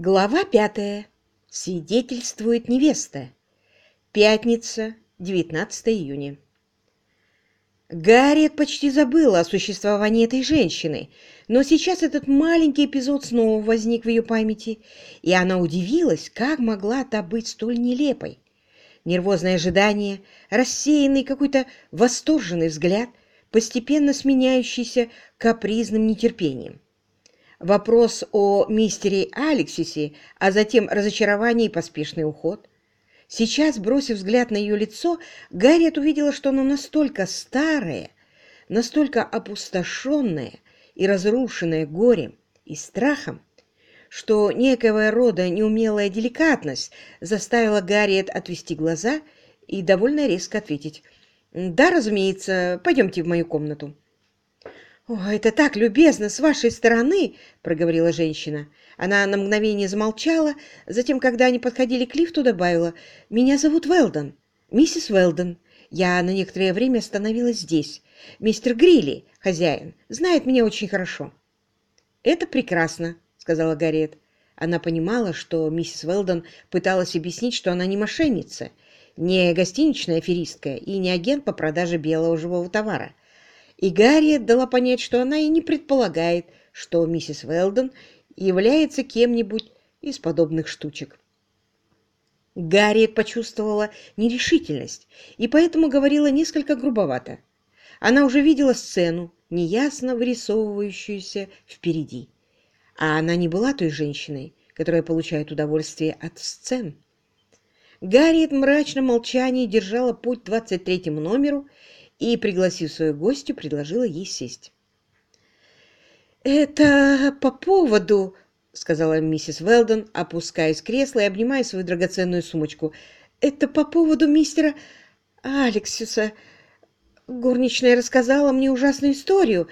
Глава пятая. Свидетельствует невеста. Пятница, 19 июня. Гарриет почти забыла о существовании этой женщины, но сейчас этот маленький эпизод снова возник в ее памяти, и она удивилась, как могла та быть столь нелепой. Нервозное ожидание, рассеянный какой-то восторженный взгляд, постепенно сменяющийся капризным нетерпением. Вопрос о мистере Алексисе, а затем разочарование и поспешный уход. Сейчас, бросив взгляд на ее лицо, Гарриет увидела, что оно настолько старое, настолько опустошенное и разрушенное горем и страхом, что некого рода неумелая деликатность заставила Гарриет отвести глаза и довольно резко ответить «Да, разумеется, пойдемте в мою комнату». «О, это так любезно с вашей стороны!» — проговорила женщина. Она на мгновение замолчала, затем, когда они подходили к лифту, добавила «Меня зовут Велдон, миссис Велдон. Я на некоторое время остановилась здесь. Мистер Грилли, хозяин, знает меня очень хорошо». «Это прекрасно», — сказала Гарриет. Она понимала, что миссис Велдон пыталась объяснить, что она не мошенница, не гостиничная аферистка и не агент по продаже белого живого товара и Гарриет дала понять, что она и не предполагает, что миссис Велдон является кем-нибудь из подобных штучек. Гарриет почувствовала нерешительность и поэтому говорила несколько грубовато. Она уже видела сцену, неясно вырисовывающуюся впереди. А она не была той женщиной, которая получает удовольствие от сцен. Гарриет в мрачном держала путь к 23 номеру и, пригласив свою гостью, предложила ей сесть. «Это по поводу...» — сказала миссис Велдон, опускаясь в кресло и обнимая свою драгоценную сумочку. «Это по поводу мистера Алексиса. Горничная рассказала мне ужасную историю.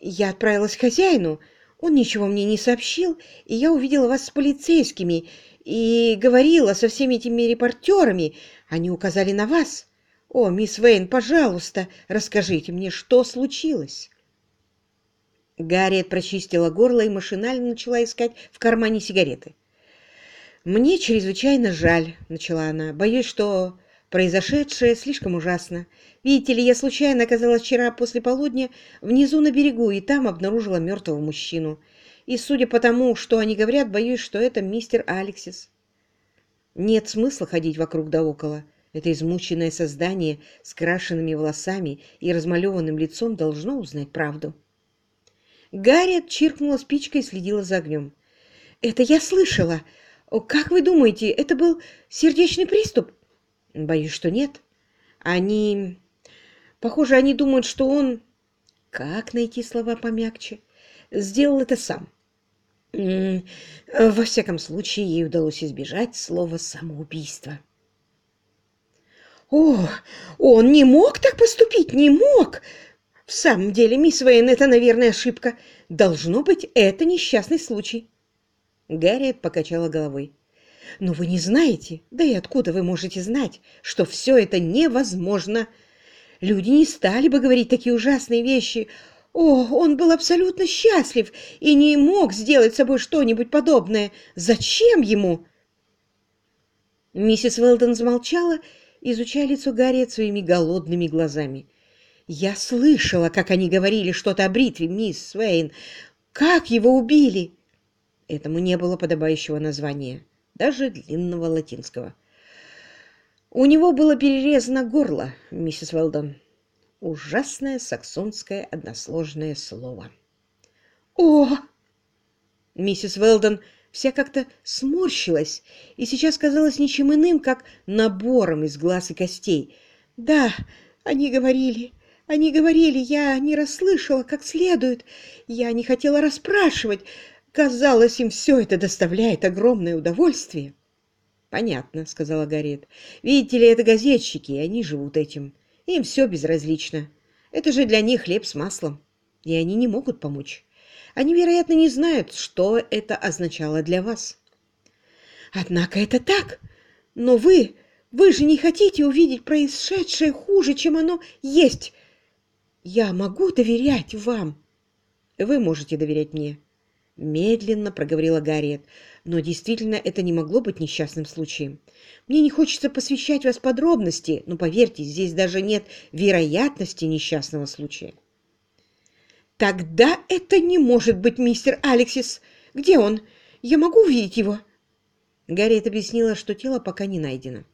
Я отправилась к хозяину. Он ничего мне не сообщил, и я увидела вас с полицейскими и говорила со всеми этими репортерами. Они указали на вас». «О, мисс Вейн, пожалуйста, расскажите мне, что случилось?» Гарриет прочистила горло и машинально начала искать в кармане сигареты. «Мне чрезвычайно жаль», — начала она. «Боюсь, что произошедшее слишком ужасно. Видите ли, я случайно оказалась вчера после полудня внизу на берегу и там обнаружила мертвого мужчину. И, судя по тому, что они говорят, боюсь, что это мистер Алексис. Нет смысла ходить вокруг да около. Это измученное создание с крашенными волосами и размалеванным лицом должно узнать правду. Гарри чиркнула спичкой и следила за огнем. «Это я слышала. Как вы думаете, это был сердечный приступ?» «Боюсь, что нет. Они... Похоже, они думают, что он...» «Как найти слова помягче?» «Сделал это сам». Во всяком случае, ей удалось избежать слова «самоубийство». О, он не мог так поступить, не мог! В самом деле, мисс Вейн, это, наверное, ошибка. Должно быть, это несчастный случай. Гарриет покачала головой. Но вы не знаете, да и откуда вы можете знать, что все это невозможно? Люди не стали бы говорить такие ужасные вещи. О, он был абсолютно счастлив и не мог сделать с собой что-нибудь подобное. Зачем ему? Миссис Уэлдон замолчала изучая лицо Гарриет своими голодными глазами. «Я слышала, как они говорили что-то о бритве, мисс Свейн. Как его убили?» Этому не было подобающего названия, даже длинного латинского. «У него было перерезано горло, миссис Велдон. Ужасное саксонское односложное слово». «О!» Миссис Велдон вся как-то сморщилась и сейчас казалась ничем иным, как набором из глаз и костей. «Да, они говорили, они говорили, я не расслышала как следует, я не хотела расспрашивать. Казалось, им все это доставляет огромное удовольствие». «Понятно», — сказала Гарриет. «Видите ли, это газетчики, и они живут этим. Им все безразлично. Это же для них хлеб с маслом, и они не могут помочь». Они, вероятно, не знают, что это означало для вас. Однако это так. Но вы, вы же не хотите увидеть происшедшее хуже, чем оно есть. Я могу доверять вам. Вы можете доверять мне. Медленно проговорила Гарриет. но действительно это не могло быть несчастным случаем. Мне не хочется посвящать вас подробности, но поверьте, здесь даже нет вероятности несчастного случая. Тогда это не может быть мистер Алексис. Где он? Я могу увидеть его? Гарриет объяснила, что тело пока не найдено.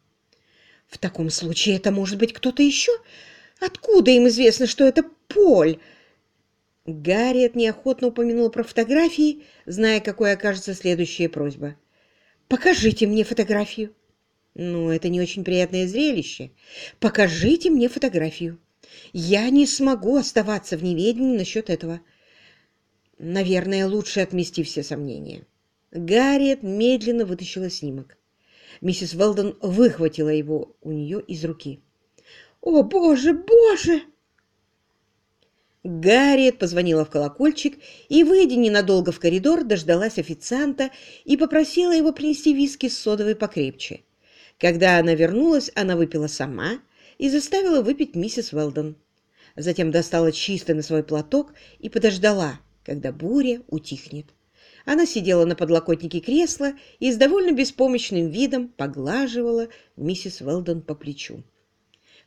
В таком случае это может быть кто-то еще? Откуда им известно, что это Поль? Гарриет неохотно упомянула про фотографии, зная, какой окажется следующая просьба. «Покажите мне фотографию». «Ну, это не очень приятное зрелище. Покажите мне фотографию. Я не смогу оставаться в неведении насчет этого. Наверное, лучше отмести все сомнения». Гарриет медленно вытащила снимок. Миссис Велдон выхватила его у нее из руки. «О, боже, боже!» Гарриет позвонила в колокольчик и, выйдя ненадолго в коридор, дождалась официанта и попросила его принести виски с содовой покрепче. Когда она вернулась, она выпила сама и заставила выпить миссис Уэлдон. Затем достала чистый на свой платок и подождала, когда буря утихнет. Она сидела на подлокотнике кресла и с довольно беспомощным видом поглаживала миссис Уэлдон по плечу.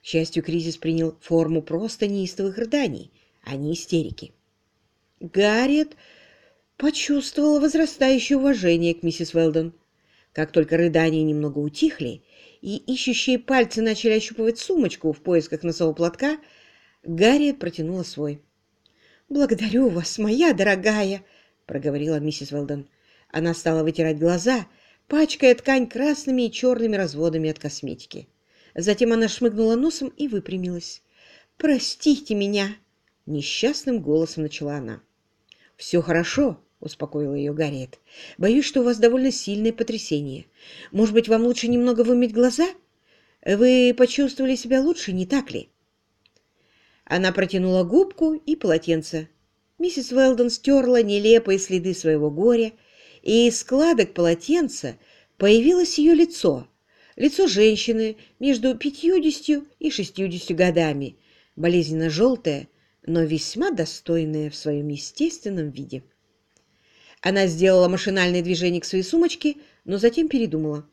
К счастью, кризис принял форму просто неистовых рыданий, а не истерики. Гарриет почувствовала возрастающее уважение к миссис Уэлдон. Как только рыдания немного утихли, и ищущие пальцы начали ощупывать сумочку в поисках носового платка, Гарриет протянула свой. «Благодарю вас, моя дорогая!» — проговорила миссис Уэлдон. Она стала вытирать глаза, пачкая ткань красными и черными разводами от косметики. Затем она шмыгнула носом и выпрямилась. «Простите меня!» Несчастным голосом начала она. «Все хорошо», — успокоила ее Гарриет. «Боюсь, что у вас довольно сильное потрясение. Может быть, вам лучше немного вымыть глаза? Вы почувствовали себя лучше, не так ли?» Она протянула губку и полотенце. Миссис Уэлдон стерла нелепые следы своего горя, и из складок полотенца появилось ее лицо. Лицо женщины между пятьюдесятью и шестьюдесятью годами, болезненно желтое, но весьма достойная в своем естественном виде. Она сделала машинальное движение к своей сумочке, но затем передумала.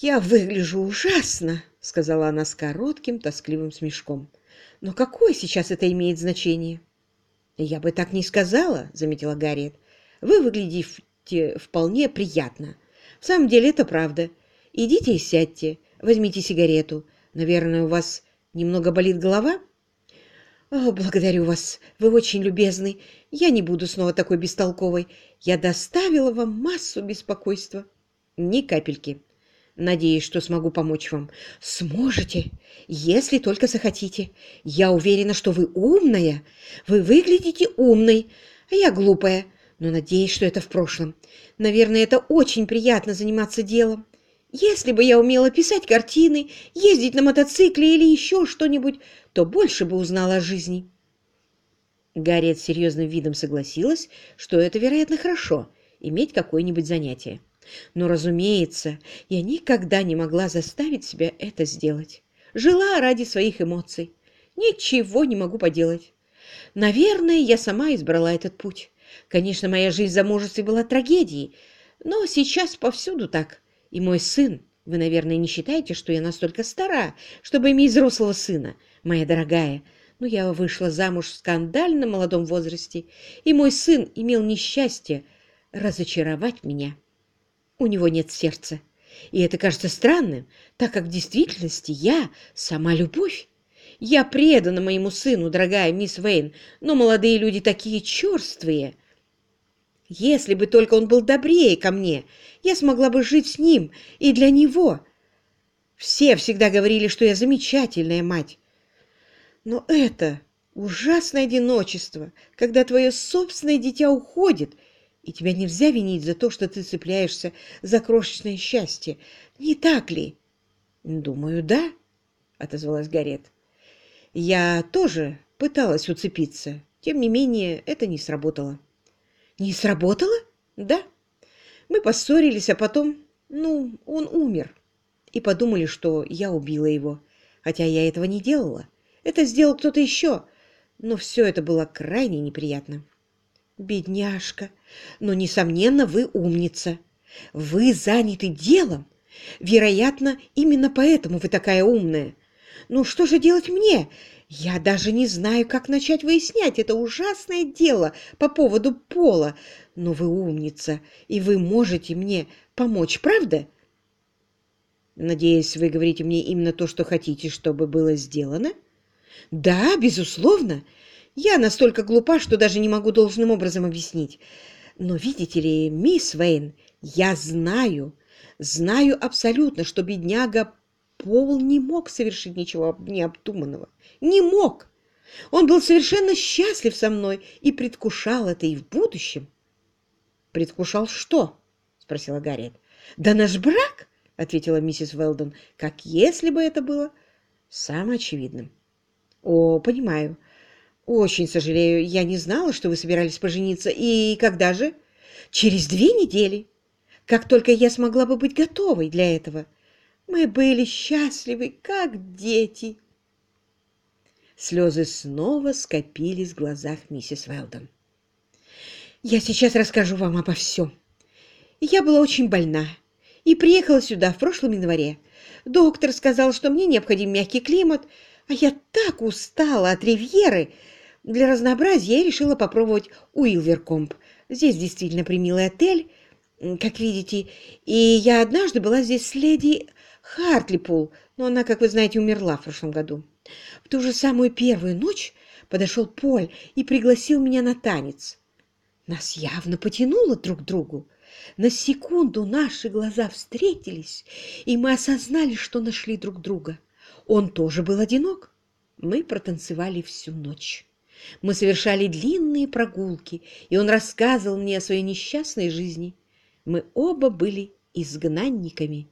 «Я выгляжу ужасно», — сказала она с коротким, тоскливым смешком. «Но какое сейчас это имеет значение?» «Я бы так не сказала», — заметила Гарриет. «Вы выглядите вполне приятно. В самом деле это правда. Идите и сядьте, возьмите сигарету. Наверное, у вас немного болит голова?» О, благодарю вас, вы очень любезны. Я не буду снова такой бестолковой. Я доставила вам массу беспокойства. Ни капельки. Надеюсь, что смогу помочь вам. Сможете, если только захотите. Я уверена, что вы умная. Вы выглядите умной, а я глупая. Но надеюсь, что это в прошлом. Наверное, это очень приятно заниматься делом. Если бы я умела писать картины, ездить на мотоцикле или еще что-нибудь, то больше бы узнала о жизни. Гарриет серьезным видом согласилась, что это, вероятно, хорошо — иметь какое-нибудь занятие. Но, разумеется, я никогда не могла заставить себя это сделать. Жила ради своих эмоций. Ничего не могу поделать. Наверное, я сама избрала этот путь. Конечно, моя жизнь в замужестве была трагедией, но сейчас повсюду так. И мой сын, вы, наверное, не считаете, что я настолько стара, чтобы иметь взрослого сына, моя дорогая, но я вышла замуж в скандальном молодом возрасте, и мой сын имел несчастье разочаровать меня. У него нет сердца, и это кажется странным, так как в действительности я сама любовь. Я предана моему сыну, дорогая мисс Вейн, но молодые люди такие черствые. Если бы только он был добрее ко мне, я смогла бы жить с ним и для него. Все всегда говорили, что я замечательная мать, но это ужасное одиночество, когда твое собственное дитя уходит, и тебя нельзя винить за то, что ты цепляешься за крошечное счастье. Не так ли? Думаю, да, отозвалась Гарет. Я тоже пыталась уцепиться. Тем не менее, это не сработало. Не сработало? Да. Мы поссорились, а потом, ну, он умер. И подумали, что я убила его, хотя я этого не делала. Это сделал кто-то еще, но все это было крайне неприятно. Бедняжка. Но, несомненно, вы умница. Вы заняты делом. Вероятно, именно поэтому вы такая умная. Ну, что же делать мне? Я даже не знаю, как начать выяснять это ужасное дело по поводу пола. Но вы умница, и вы можете мне помочь, правда? Надеюсь, вы говорите мне именно то, что хотите, чтобы было сделано? Да, безусловно. Я настолько глупа, что даже не могу должным образом объяснить. Но видите ли, мисс Вейн, я знаю, знаю абсолютно, что бедняга Пол не мог совершить ничего необдуманного. Не мог. Он был совершенно счастлив со мной и предвкушал это и в будущем. «Предвкушал что?» — спросила Гарриет. «Да наш брак!» — ответила миссис Велдон, как если бы это было самым очевидным. «О, понимаю. Очень сожалею. Я не знала, что вы собирались пожениться. И когда же?» «Через две недели. Как только я смогла бы быть готовой для этого. Мы были счастливы, как дети». Слезы снова скопились в глазах миссис Велдон. «Я сейчас расскажу вам обо всем. Я была очень больна и приехала сюда в прошлом январе. Доктор сказал, что мне необходим мягкий климат, а я так устала от ривьеры. Для разнообразия я решила попробовать Уилверкомп. Здесь действительно примилый отель, как видите, и я однажды была здесь с леди Хартлипул, но она, как вы знаете, умерла в прошлом году. В ту же самую первую ночь подошел Поль и пригласил меня на танец. Нас явно потянуло друг к другу. На секунду наши глаза встретились, и мы осознали, что нашли друг друга. Он тоже был одинок. Мы протанцевали всю ночь. Мы совершали длинные прогулки, и он рассказывал мне о своей несчастной жизни. Мы оба были изгнанниками.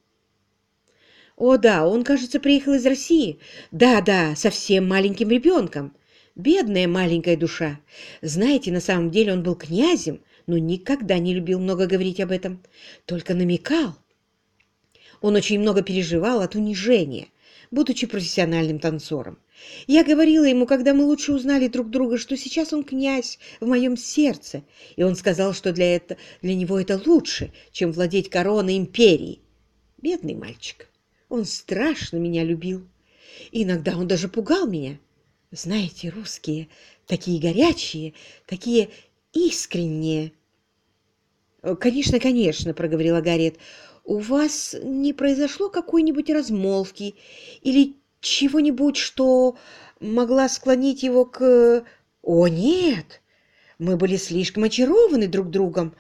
О, да, он, кажется, приехал из России. Да-да, совсем маленьким ребенком. Бедная маленькая душа. Знаете, на самом деле он был князем, но никогда не любил много говорить об этом, только намекал. Он очень много переживал от унижения, будучи профессиональным танцором. Я говорила ему, когда мы лучше узнали друг друга, что сейчас он князь в моем сердце, и он сказал, что для, это, для него это лучше, чем владеть короной империи. Бедный мальчик, он страшно меня любил. Иногда он даже пугал меня. Знаете, русские такие горячие, такие искренние. «Конечно, конечно», — проговорила Гарриет. «У вас не произошло какой-нибудь размолвки или чего-нибудь, что могла склонить его к...» «О, нет! Мы были слишком очарованы друг другом.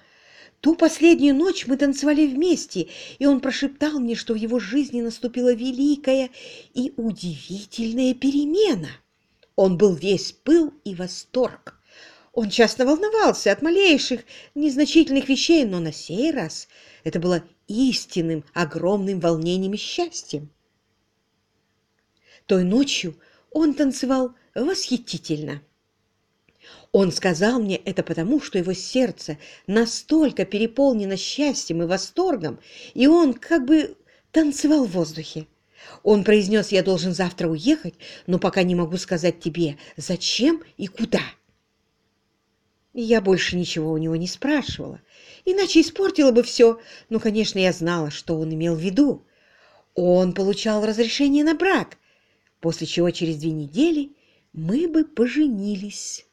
Ту последнюю ночь мы танцевали вместе, и он прошептал мне, что в его жизни наступила великая и удивительная перемена. Он был весь пыл и восторг. Он часто волновался от малейших, незначительных вещей, но на сей раз это было истинным, огромным волнением и счастьем. Той ночью он танцевал восхитительно. Он сказал мне это потому, что его сердце настолько переполнено счастьем и восторгом, и он как бы танцевал в воздухе. Он произнес, я должен завтра уехать, но пока не могу сказать тебе, зачем и куда. Я больше ничего у него не спрашивала, иначе испортила бы все, но, конечно, я знала, что он имел в виду. Он получал разрешение на брак, после чего через две недели мы бы поженились.